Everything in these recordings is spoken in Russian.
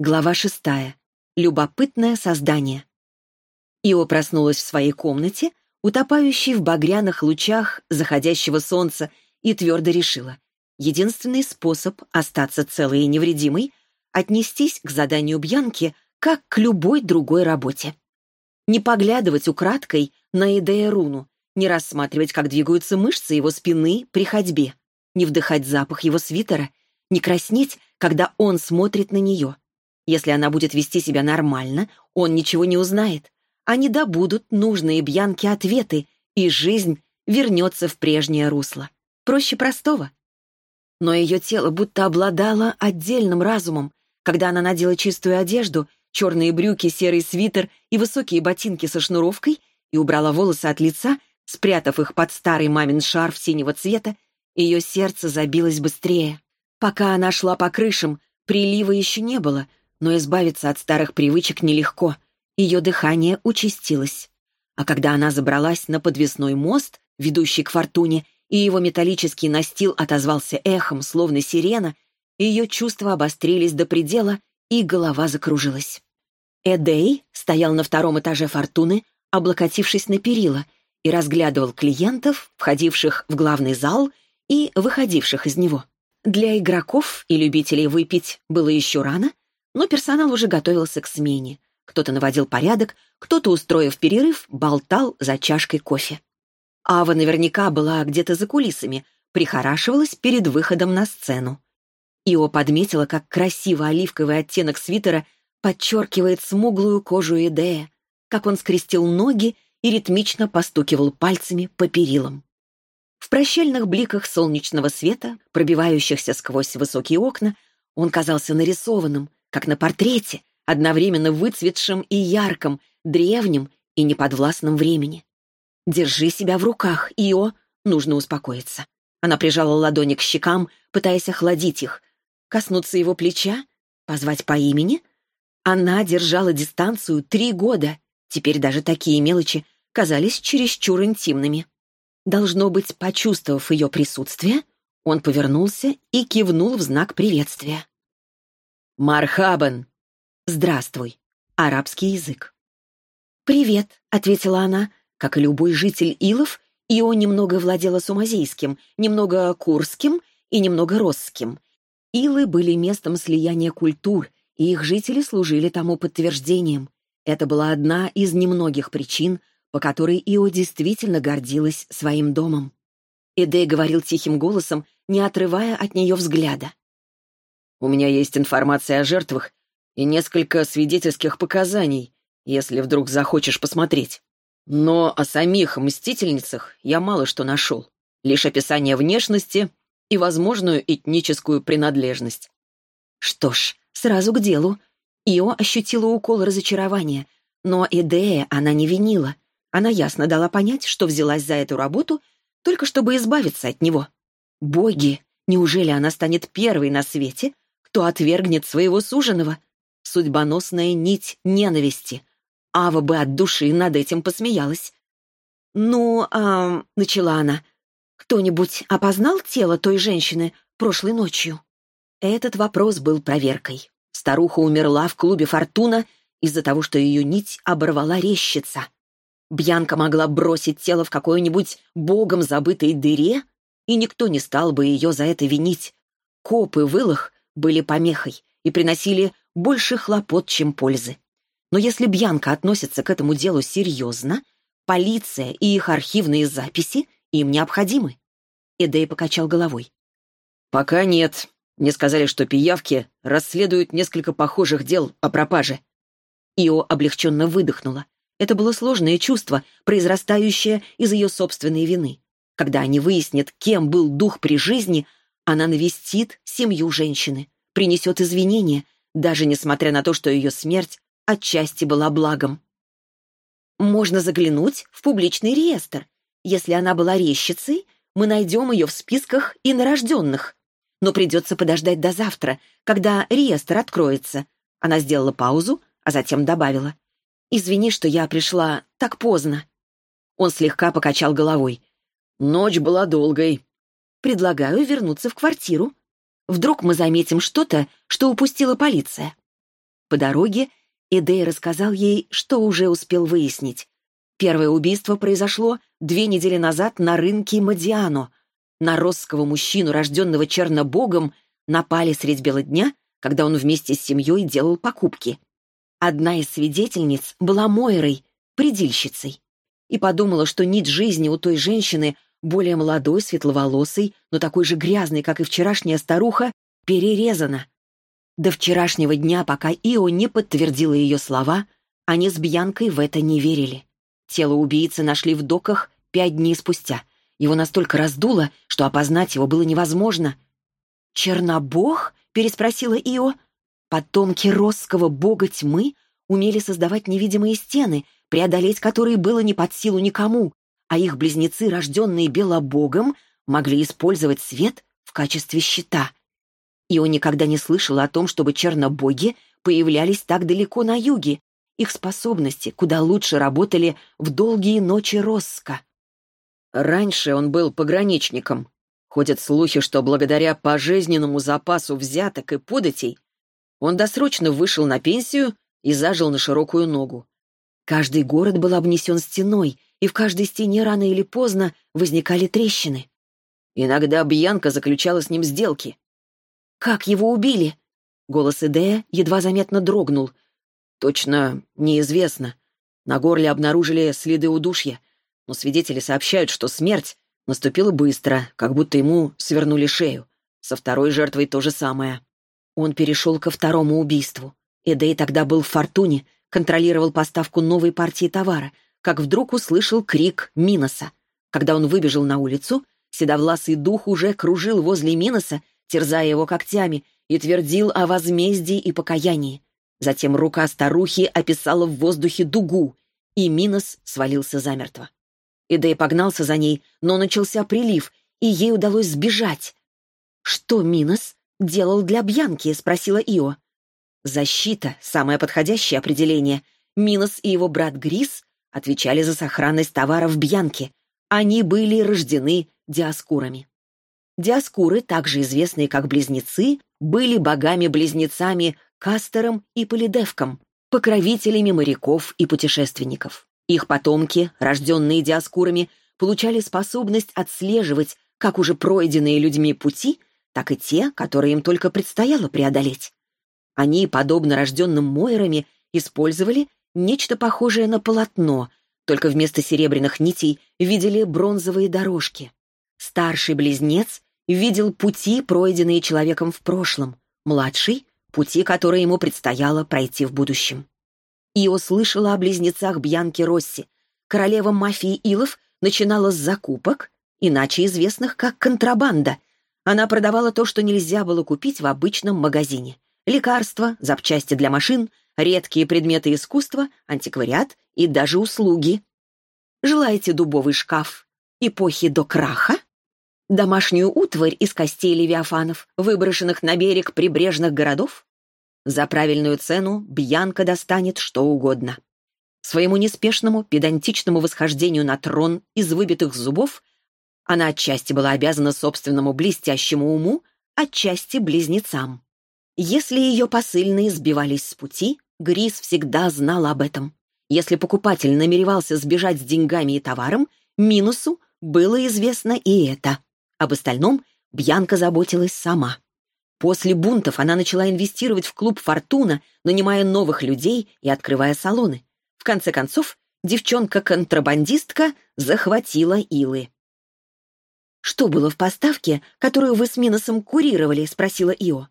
Глава шестая. Любопытное создание. Ио проснулась в своей комнате, утопающей в багряных лучах заходящего солнца, и твердо решила. Единственный способ остаться целой и невредимой — отнестись к заданию Бьянки как к любой другой работе. Не поглядывать украдкой на Эдея Руну, не рассматривать, как двигаются мышцы его спины при ходьбе, не вдыхать запах его свитера, не краснеть, когда он смотрит на нее — если она будет вести себя нормально, он ничего не узнает. Они добудут нужные Бьянке ответы, и жизнь вернется в прежнее русло. Проще простого. Но ее тело будто обладало отдельным разумом. Когда она надела чистую одежду, черные брюки, серый свитер и высокие ботинки со шнуровкой и убрала волосы от лица, спрятав их под старый мамин шарф синего цвета, ее сердце забилось быстрее. Пока она шла по крышам, прилива еще не было — но избавиться от старых привычек нелегко. Ее дыхание участилось. А когда она забралась на подвесной мост, ведущий к фортуне, и его металлический настил отозвался эхом, словно сирена, ее чувства обострились до предела, и голова закружилась. Эдей стоял на втором этаже фортуны, облокотившись на перила, и разглядывал клиентов, входивших в главный зал и выходивших из него. Для игроков и любителей выпить было еще рано — но персонал уже готовился к смене. Кто-то наводил порядок, кто-то, устроив перерыв, болтал за чашкой кофе. Ава наверняка была где-то за кулисами, прихорашивалась перед выходом на сцену. Ио подметила, как красиво оливковый оттенок свитера подчеркивает смуглую кожу Эдея, как он скрестил ноги и ритмично постукивал пальцами по перилам. В прощальных бликах солнечного света, пробивающихся сквозь высокие окна, он казался нарисованным, как на портрете, одновременно выцветшим и ярким, древним и неподвластным времени. «Держи себя в руках, Ио, нужно успокоиться». Она прижала ладони к щекам, пытаясь охладить их. Коснуться его плеча? Позвать по имени? Она держала дистанцию три года. Теперь даже такие мелочи казались чересчур интимными. Должно быть, почувствовав ее присутствие, он повернулся и кивнул в знак приветствия. «Мархабан!» «Здравствуй!» Арабский язык. «Привет!» — ответила она. Как и любой житель Илов, Ио немного владела сумазейским, немного курским и немного росским. Илы были местом слияния культур, и их жители служили тому подтверждением. Это была одна из немногих причин, по которой Ио действительно гордилась своим домом. Эдей говорил тихим голосом, не отрывая от нее взгляда. У меня есть информация о жертвах и несколько свидетельских показаний, если вдруг захочешь посмотреть. Но о самих мстительницах я мало что нашел. Лишь описание внешности и возможную этническую принадлежность. Что ж, сразу к делу. Ио ощутила укол разочарования, но Эдея она не винила. Она ясно дала понять, что взялась за эту работу только чтобы избавиться от него. Боги, неужели она станет первой на свете, кто отвергнет своего суженого. Судьбоносная нить ненависти. Ава бы от души над этим посмеялась. «Ну, а...» — начала она. «Кто-нибудь опознал тело той женщины прошлой ночью?» Этот вопрос был проверкой. Старуха умерла в клубе «Фортуна» из-за того, что ее нить оборвала рещица. Бьянка могла бросить тело в какой-нибудь богом забытой дыре, и никто не стал бы ее за это винить. Копы в илах были помехой и приносили больше хлопот, чем пользы. Но если Бьянка относится к этому делу серьезно, полиция и их архивные записи им необходимы. Эдей покачал головой. «Пока нет. Мне сказали, что пиявки расследуют несколько похожих дел о пропаже». Ио облегченно выдохнула. Это было сложное чувство, произрастающее из ее собственной вины. Когда они выяснят, кем был дух при жизни, она навестит семью женщины, принесет извинения, даже несмотря на то, что ее смерть отчасти была благом. Можно заглянуть в публичный реестр. Если она была резчицей, мы найдем ее в списках инорожденных. Но придется подождать до завтра, когда реестр откроется. Она сделала паузу, а затем добавила. «Извини, что я пришла так поздно». Он слегка покачал головой. «Ночь была долгой. Предлагаю вернуться в квартиру. Вдруг мы заметим что-то, что упустила полиция. по дороге, Эдей рассказал ей, что уже успел выяснить. Первое убийство произошло две недели назад на рынке Мадиано. На росского мужчину, рожденного чернобогом, напали средь бела дня, когда он вместе с семьей делал покупки. Одна из свидетельниц была Мойрой, предильщицей, и подумала, что нить жизни у той женщины, более молодой, светловолосой, но такой же грязной, как и вчерашняя старуха, перерезана. До вчерашнего дня, пока Ио не подтвердила ее слова, они с Бьянкой в это не верили. Тело убийцы нашли в доках пять дней спустя. Его настолько раздуло, что опознать его было невозможно. «Чернобог?» — переспросила Ио. «Потомки росского бога тьмы умели создавать невидимые стены, преодолеть которые было не под силу никому, а их близнецы, рожденные белобогом, могли использовать свет в качестве щита. Ио никогда не слышала о том, чтобы чернобоги появлялись так далеко на юге, их способности куда лучше работали в долгие ночи Росска. Раньше он был пограничником. Ходят слухи, что благодаря пожизненному запасу взяток и податей он досрочно вышел на пенсию и зажил на широкую ногу. Каждый город был обнесен стеной, и в каждой стене рано или поздно возникали трещины. Иногда Бьянка заключала с ним сделки. «Как его убили?» Голос Идея едва заметно дрогнул — Точно неизвестно. На горле обнаружили следы удушья, но свидетели сообщают, что смерть наступила быстро, как будто ему свернули шею. Со второй жертвой то же самое. Он перешел ко второму убийству. Эдей тогда был в Фортуне, контролировал поставку новой партии товара, как вдруг услышал крик Миноса. Когда он выбежал на улицу, седовласый дух уже кружил возле Миноса, терзая его когтями, и твердил о возмездии и покаянии. Затем рука старухи описала в воздухе дугу, и Минос свалился замертво. Идей погнался за ней, но начался прилив, и ей удалось сбежать. «Что Минос делал для Бьянки?» — спросила Ио. «Защита — самое подходящее определение. Минос и его брат Грис отвечали за сохранность товаров в Бьянке. Они были рождены диаскурами. Диаскуры, также известные как близнецы, были богами-близнецами Кастером и Полидевком, покровителями моряков и путешественников. Их потомки, рожденные диаскурами, получали способность отслеживать как уже пройденные людьми пути, так и те, которые им только предстояло преодолеть. Они, подобно рожденным Мойрами, использовали нечто похожее на полотно, только вместо серебряных нитей видели бронзовые дорожки. Старший близнец видел пути, пройденные человеком в прошлом, младший пути, которые ему предстояло пройти в будущем. Ио слышала о близнецах Бьянки Росси. Королева мафии Илов начинала с закупок, иначе известных как контрабанда. Она продавала то, что нельзя было купить в обычном магазине. Лекарства, запчасти для машин, редкие предметы искусства, антиквариат и даже услуги. Желаете дубовый шкаф эпохи до краха? Домашнюю утварь из костей левиафанов, выброшенных на берег прибрежных городов? За правильную цену Бьянка достанет что угодно. Своему неспешному, педантичному восхождению на трон из выбитых зубов она отчасти была обязана собственному блестящему уму, отчасти близнецам. Если ее посыльные сбивались с пути, Грис всегда знал об этом. Если покупатель намеревался сбежать с деньгами и товаром, минусу было известно и это. Об остальном Бьянка заботилась сама. После бунтов она начала инвестировать в клуб «Фортуна», нанимая новых людей и открывая салоны. В конце концов, девчонка-контрабандистка захватила Илы. «Что было в поставке, которую вы с Миносом курировали?» — спросила Ио.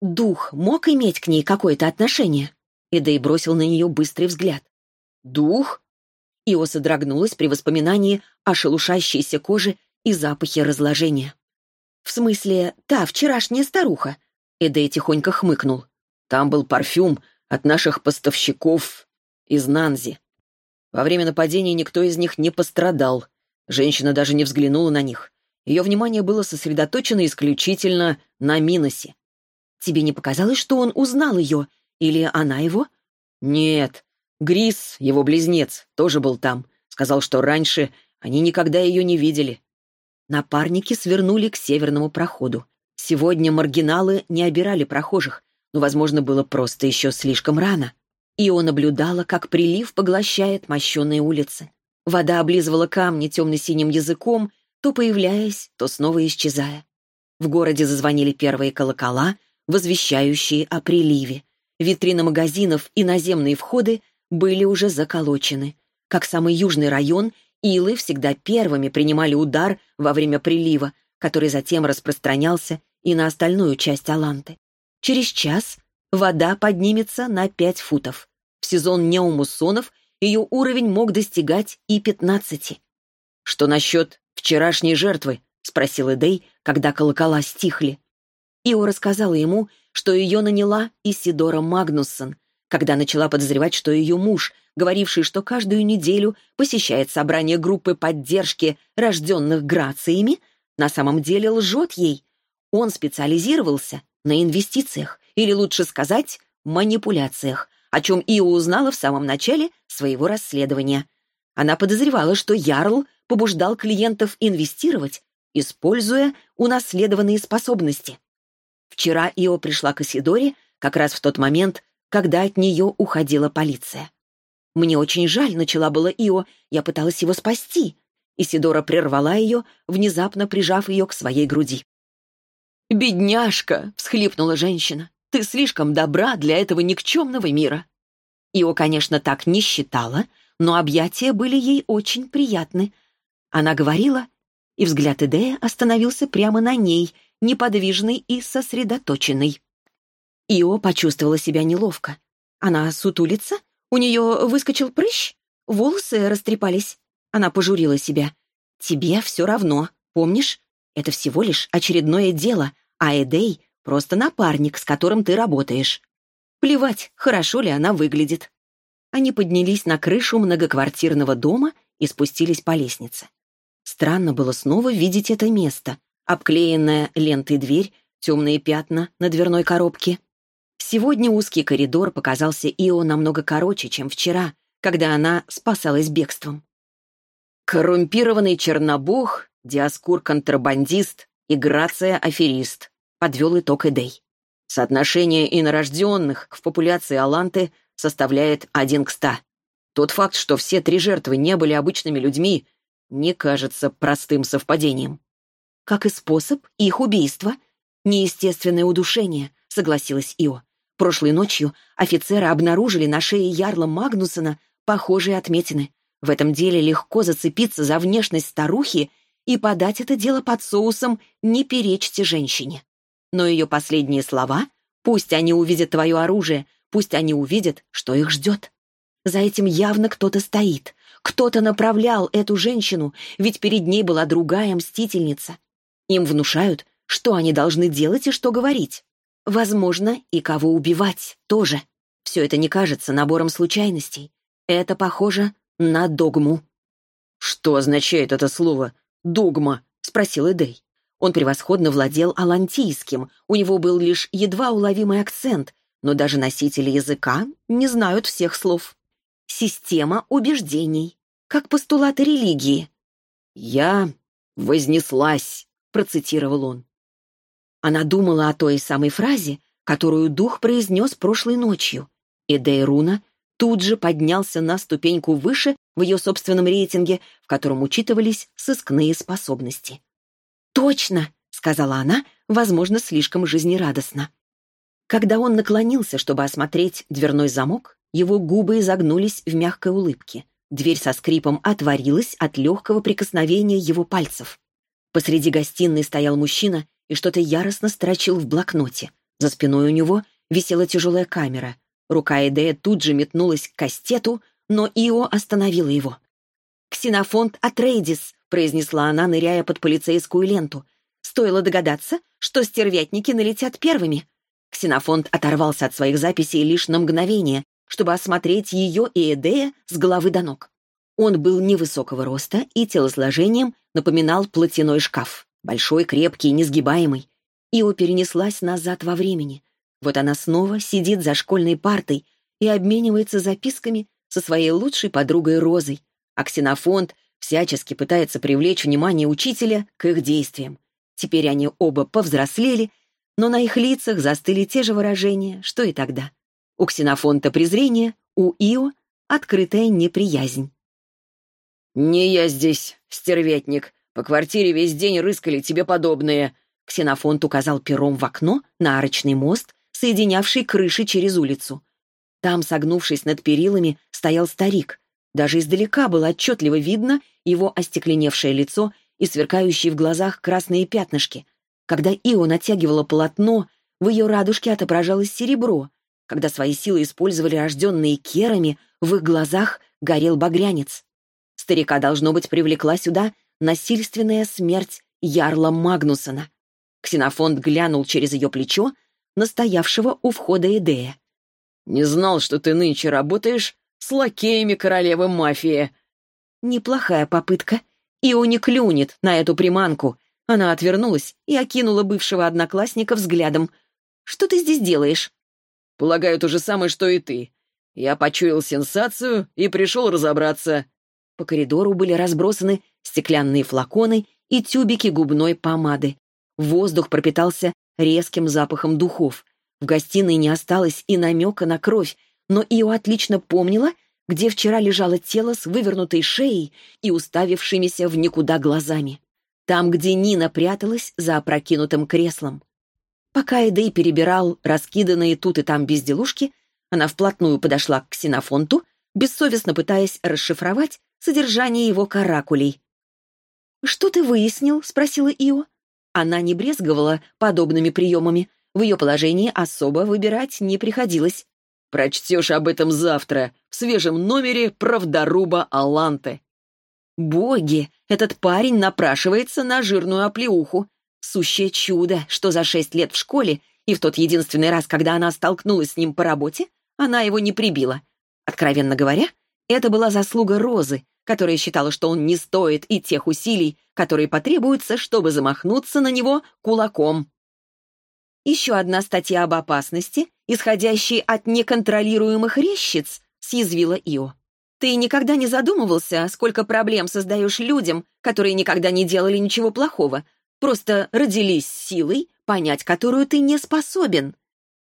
«Дух мог иметь к ней какое-то отношение?» Эдей бросил на нее быстрый взгляд. «Дух?» Ио содрогнулась при воспоминании о шелушащейся коже и запахе разложения. «В смысле, та вчерашняя старуха?» Эдей тихонько хмыкнул. «Там был парфюм от наших поставщиков из Нанзи. Во время нападения никто из них не пострадал. Женщина даже не взглянула на них. Ее внимание было сосредоточено исключительно на Миносе. Тебе не показалось, что он узнал ее? Или она его? Нет. Грис, его близнец, тоже был там. Сказал, что раньше они никогда ее не видели. Напарники свернули к северному проходу. Сегодня маргиналы не обирали прохожих. но, возможно, было просто еще слишком рано. Ио наблюдала, как прилив поглощает мощенные улицы. Вода облизывала камни темно-синим языком, то появляясь, то снова исчезая. В городе зазвонили первые колокола, возвещающие о приливе. Витрины магазинов и наземные входы были уже заколочены. Как самый южный район, Илы всегда первыми принимали удар во время прилива, который затем распространялся и на остальную часть Аланты. Через час вода поднимется на 5 футов. В сезон неумуссонов ее уровень мог достигать и 15. «Что насчет вчерашней жертвы?» — спросил Эдей, когда колокола стихли. Ио рассказала ему, что ее наняла Исидора Магнуссон, когда начала подозревать, что ее муж, говоривший, что каждую неделю посещает собрание группы поддержки рожденных грациями, на самом деле лжет ей. Он специализировался на инвестициях, или лучше сказать, манипуляциях, о чем Ио узнала в самом начале своего расследования. Она подозревала, что Ярл побуждал клиентов инвестировать, используя унаследованные способности. Вчера Ио пришла к Исидоре как раз в тот момент, когда от нее уходила полиция. «Мне очень жаль», — начала было Ио, — «я пыталась его спасти». Исидора прервала ее, внезапно прижав ее к своей груди. «Бедняжка!» — всхлипнула женщина. Ты слишком добра для этого никчемного мира». Ио, конечно, так не считала, но объятия были ей очень приятны. Она говорила, и взгляд Идея остановился прямо на ней, неподвижный и сосредоточенный. Ио почувствовала себя неловко. Она сутулится? У нее выскочил прыщ? Волосы растрепались? Она пожурила себя. «Тебе все равно, помнишь? Это всего лишь очередное дело, а Эдей Просто напарник, с которым ты работаешь. Плевать, хорошо ли она выглядит. Они поднялись на крышу многоквартирного дома и спустились по лестнице. Странно было снова видеть это место. Обклеенная лентой дверь, темные пятна на дверной коробке. Сегодня узкий коридор показался Ио намного короче, чем вчера, когда она спасалась бегством. Коррумпированный чернобог, диаскур-контрабандист и грация-аферист подвел итог Эдей. Соотношение инорожденных в популяции Аланты составляет один к ста. Тот факт, что все три жертвы не были обычными людьми, не кажется простым совпадением. Как и способ их убийства. Неестественное удушение, согласилась Ио. Прошлой ночью офицеры обнаружили на шее Ярла Магнусона похожие отметины. В этом деле легко зацепиться за внешность старухи и подать это дело под соусом «не перечьте женщине». Но ее последние слова «Пусть они увидят твое оружие, пусть они увидят, что их ждет». За этим явно кто-то стоит. Кто-то направлял эту женщину, ведь перед ней была другая мстительница. Им внушают, что они должны делать и что говорить. Возможно, и кого убивать тоже. Все это не кажется набором случайностей. Это похоже на догму. «Что означает это слово «догма»?» — спросил Эдей. Он превосходно владел алантийским, у него был лишь едва уловимый акцент, но даже носители языка не знают всех слов. Система убеждений, как постулаты религии. «Я вознеслась», — процитировал он. Она думала о той самой фразе, которую дух произнес прошлой ночью. И Дейруна тут же поднялся на ступеньку выше в ее собственном рейтинге, в котором учитывались сыскные способности. «Точно!» — сказала она, возможно, слишком жизнерадостно. Когда он наклонился, чтобы осмотреть дверной замок, его губы изогнулись в мягкой улыбке. Дверь со скрипом отворилась от легкого прикосновения его пальцев. Посреди гостиной стоял мужчина и что-то яростно строчил в блокноте. За спиной у него висела тяжелая камера. Рука Эдея тут же метнулась к кастету, но Ио остановила его. «Ксенофонт Атрейдис», произнесла она, ныряя под полицейскую ленту. Стоило догадаться, что стервятники налетят первыми. Ксенофонт оторвался от своих записей лишь на мгновение, чтобы осмотреть ее и Эдея с головы до ног. Он был невысокого роста и телосложением напоминал платяной шкаф. Большой, крепкий, несгибаемый. Ио перенеслась назад во времени. Вот она снова сидит за школьной партой и обменивается записками со своей лучшей подругой Розой. А Ксенофонт всячески пытается привлечь внимание учителя к их действиям. Теперь они оба повзрослели, но на их лицах застыли те же выражения, что и тогда. У Ксенофонта презрение, у Ио — открытая неприязнь. «Не я здесь, стерветник. По квартире весь день рыскали тебе подобные». Ксенофонт указал пером в окно на арочный мост, соединявший крыши через улицу. Там, согнувшись над перилами, стоял старик. Даже издалека было отчетливо видно его остекленевшее лицо и сверкающие в глазах красные пятнышки. Когда Ио натягивала полотно, в ее радужке отображалось серебро. Когда свои силы использовали рожденные керами, в их глазах горел багрянец. Старика, должно быть, привлекла сюда насильственная смерть Ярла Магнусона. Ксенофонт глянул через ее плечо на стоявшего у входа Эдея. «Не знал, что ты нынче работаешь с лакеями королевы мафии». Неплохая попытка. Ио не клюнет на эту приманку. Она отвернулась и окинула бывшего одноклассника взглядом. «Что ты здесь делаешь?» «Полагаю, то же самое, что и ты. Я почуял сенсацию и пришел разобраться». По коридору были разбросаны стеклянные флаконы и тюбики губной помады. Воздух пропитался резким запахом духов. В гостиной не осталось и намека на кровь, но Ио отлично помнила, где вчера лежало тело с вывернутой шеей и уставившимися в никуда глазами. Там, где Нина пряталась за опрокинутым креслом. Пока Эдей перебирал раскиданные тут и там безделушки, она вплотную подошла к ксенофонту, бессовестно пытаясь расшифровать содержание его каракулей. «Что ты выяснил?» — спросила Ио. Она не брезговала подобными приемами. В ее положении особо выбирать не приходилось. «Прочтешь об этом завтра в свежем номере правдоруба Аланте». «Боги! Этот парень напрашивается на жирную оплеуху. Сущее чудо, что за шесть лет в школе и в тот единственный раз, когда она столкнулась с ним по работе, она его не прибила. Откровенно говоря, это была заслуга Розы, которая считала, что он не стоит и тех усилий, которые потребуются, чтобы замахнуться на него кулаком. Еще одна статья об опасности, исходящей от неконтролируемых рещиц, съязвила Ио. Ты никогда не задумывался, сколько проблем создаешь людям, которые никогда не делали ничего плохого, просто родились силой, понять которую ты не способен.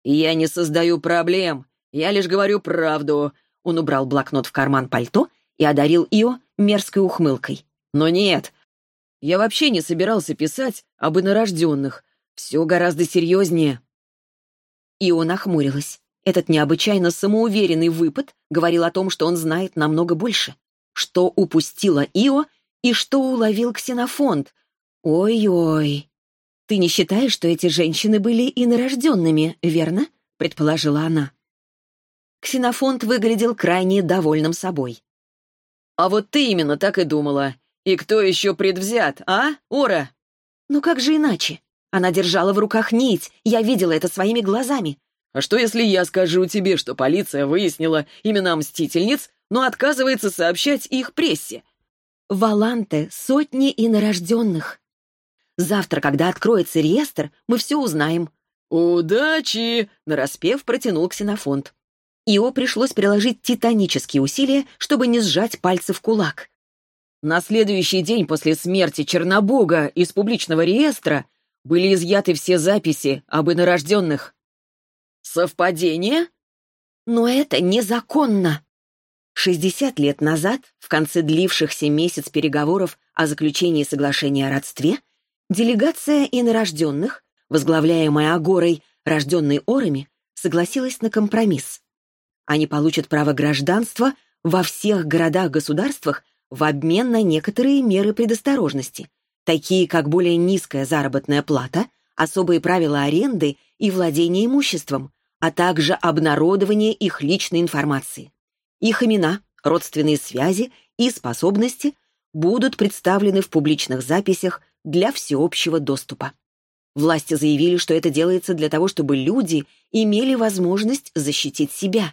Я не создаю проблем, я лишь говорю правду. Он убрал блокнот в карман пальто и одарил Ио мерзкой ухмылкой. Но нет, я вообще не собирался писать об инорожденных. Все гораздо серьезнее. Ио нахмурилась. Этот необычайно самоуверенный выпад говорил о том, что он знает намного больше. Что упустила Ио и что уловил ксенофонд. Ой-ой. Ты не считаешь, что эти женщины были инорожденными, верно? Предположила она. Ксенофонт выглядел крайне довольным собой. «А вот ты именно так и думала. И кто еще предвзят, а, Ора?» «Ну как же иначе? Она держала в руках нить, я видела это своими глазами. А что, если я скажу тебе, что полиция выяснила имена мстительниц, но отказывается сообщать их прессе?» В Аланте сотни инорожденных. Завтра, когда откроется реестр, мы все узнаем. «Удачи!» — нараспев протянул ксенофонт. Ио пришлось приложить титанические усилия, чтобы не сжать пальцы в кулак. На следующий день после смерти Чернобога из публичного реестра были изъяты все записи об инорожденных. Совпадение? Но это незаконно. 60 лет назад, в конце длившихся месяц переговоров о заключении соглашения о родстве, делегация инорожденных, возглавляемая Агорой, рожденной Орами, согласилась на компромисс. Они получат право гражданства во всех городах-государствах в обмен на некоторые меры предосторожности, такие как более низкая заработная плата, особые правила аренды и владения имуществом, а также обнародование их личной информации. Их имена, родственные связи и способности будут представлены в публичных записях для всеобщего доступа. Власти заявили, что это делается для того, чтобы люди имели возможность защитить себя.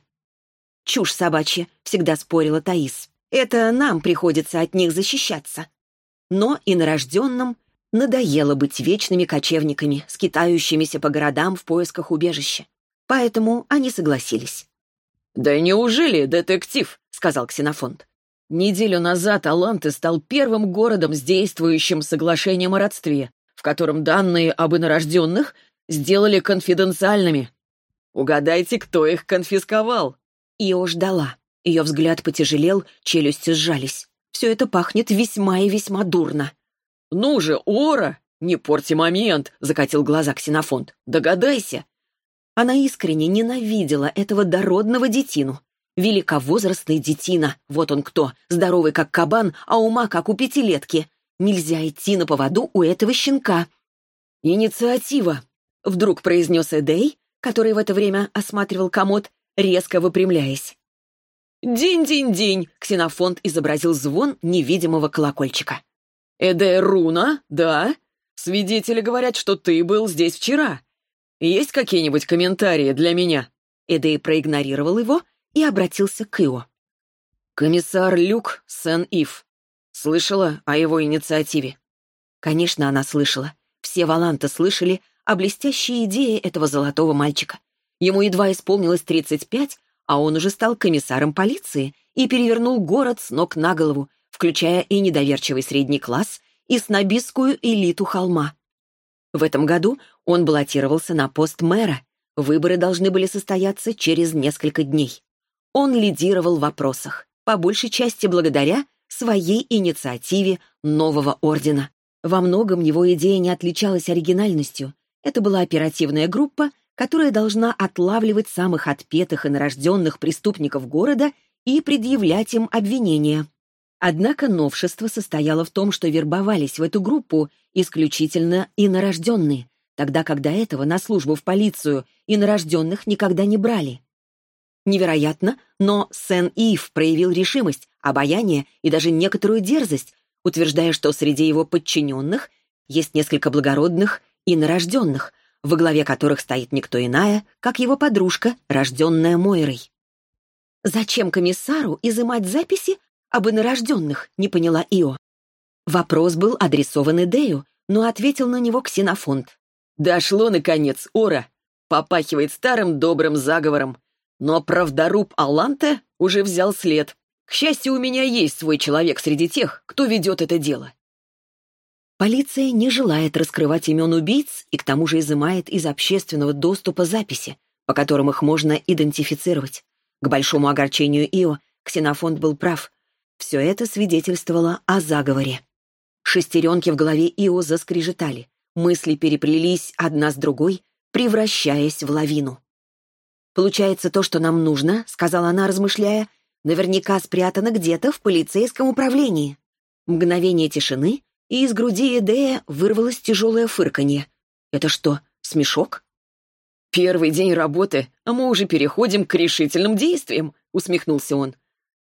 «Чушь собачья», — всегда спорила Таис. «Это нам приходится от них защищаться». Но инорожденным надоело быть вечными кочевниками, скитающимися по городам в поисках убежища. Поэтому они согласились. «Да неужели, детектив?» — сказал Ксенофонт. Неделю назад Аланты стал первым городом с действующим соглашением о родстве, в котором данные об инорожденных сделали конфиденциальными. Угадайте, кто их конфисковал?» Ио ждала. Ее взгляд потяжелел, челюсти сжались. Все это пахнет весьма и весьма дурно. «Ну же, Ора! Не порти момент!» — закатил глаза Ксенофонт. «Догадайся!» Она искренне ненавидела этого дородного детину. Великовозрастный детина, вот он кто, здоровый как кабан, а ума как у пятилетки. Нельзя идти на поводу у этого щенка. «Инициатива!» — вдруг произнес Эдей, который в это время осматривал комод, резко выпрямляясь. «День-день-день!» — ксенофонт изобразил звон невидимого колокольчика. «Эде Руна, да? Свидетели говорят, что ты был здесь вчера. Есть какие-нибудь комментарии для меня?» Эдей проигнорировал его и обратился к Ио. «Комиссар Люк Сен-Ив. Слышала о его инициативе?» Конечно, она слышала. Все Валанта слышали о блестящей идее этого золотого мальчика. Ему едва исполнилось 35, а он уже стал комиссаром полиции и перевернул город с ног на голову, включая и недоверчивый средний класс, и снобистскую элиту холма. В этом году он баллотировался на пост мэра. Выборы должны были состояться через несколько дней. Он лидировал в вопросах, по большей части благодаря своей инициативе нового ордена. Во многом его идея не отличалась оригинальностью. Это была оперативная группа, которая должна отлавливать самых отпетых и нарожденных преступников города и предъявлять им обвинения. Однако новшество состояло в том, что вербовались в эту группу исключительно инорожденные, тогда как до этого на службу в полицию инорожденных никогда не брали. Невероятно, но Сен-Ив проявил решимость, обаяние и даже некоторую дерзость, утверждая, что среди его подчиненных есть несколько благородных инорожденных, во главе которых стоит никто иная, как его подружка, рожденная Мойрой. «Зачем комиссару изымать записи об инорожденных?» — не поняла Ио. Вопрос был адресован Идею, но ответил на него Ксенофонт. «Дошло, наконец, Ора. Попахивает старым добрым заговором. Но правдоруб Аланте уже взял след. К счастью, у меня есть свой человек среди тех, кто ведет это дело. Полиция не желает раскрывать имен убийц и к тому же изымает из общественного доступа записи, по которым их можно идентифицировать. К большому огорчению Ио, Ксенофонт был прав. Все это свидетельствовало о заговоре. Шестеренки в голове Ио заскрежетали. Мысли переплелись одна с другой, превращаясь в лавину. «Получается, то, что нам нужно», — сказала она, размышляя, «наверняка спрятано где-то в полицейском управлении». Мгновение тишины, и из груди Эдея вырвалось тяжелое фырканье. «Это что, смешок?» «Первый день работы, а мы уже переходим к решительным действиям», — усмехнулся он.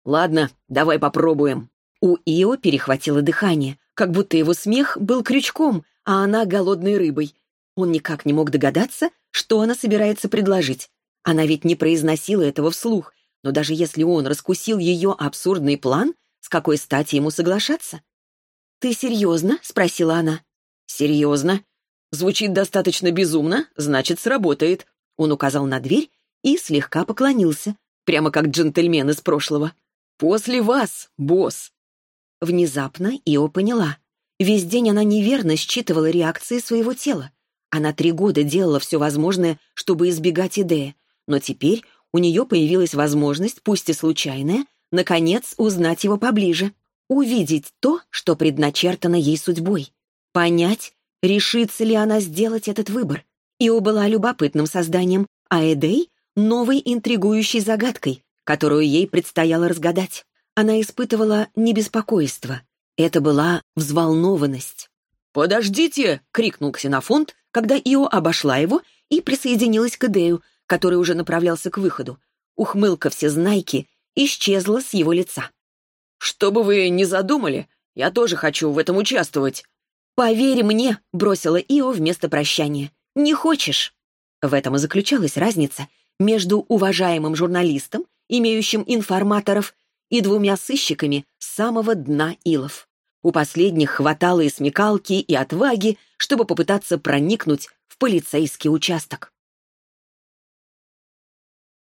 «Ладно, давай попробуем». У Ио перехватило дыхание, как будто его смех был крючком, а она голодной рыбой. Он никак не мог догадаться, что она собирается предложить. Она ведь не произносила этого вслух, но даже если он раскусил ее абсурдный план, с какой стати ему соглашаться? «Ты серьезно?» — спросила она. «Серьезно. Звучит достаточно безумно, значит, сработает». Он указал на дверь и слегка поклонился, прямо как джентльмен из прошлого. «После вас, босс!» Внезапно Ио поняла. Весь день она неверно считывала реакции своего тела. Она три года делала все возможное, чтобы избегать идеи, но теперь у нее появилась возможность, пусть и случайная, наконец узнать его поближе увидеть то, что предначертано ей судьбой, понять, решится ли она сделать этот выбор. Ио была любопытным созданием, а Эдей — новой интригующей загадкой, которую ей предстояло разгадать. Она испытывала не беспокойство, это была взволнованность. «Подождите!» — крикнул Ксенофонт, когда Ио обошла его и присоединилась к Эдею, который уже направлялся к выходу. Ухмылка всезнайки исчезла с его лица. «Что бы вы ни задумали, я тоже хочу в этом участвовать». «Поверь мне», — бросила Ио вместо прощания. «Не хочешь». В этом и заключалась разница между уважаемым журналистом, имеющим информаторов, и двумя сыщиками с самого дна Илов. У последних хватало и смекалки, и отваги, чтобы попытаться проникнуть в полицейский участок.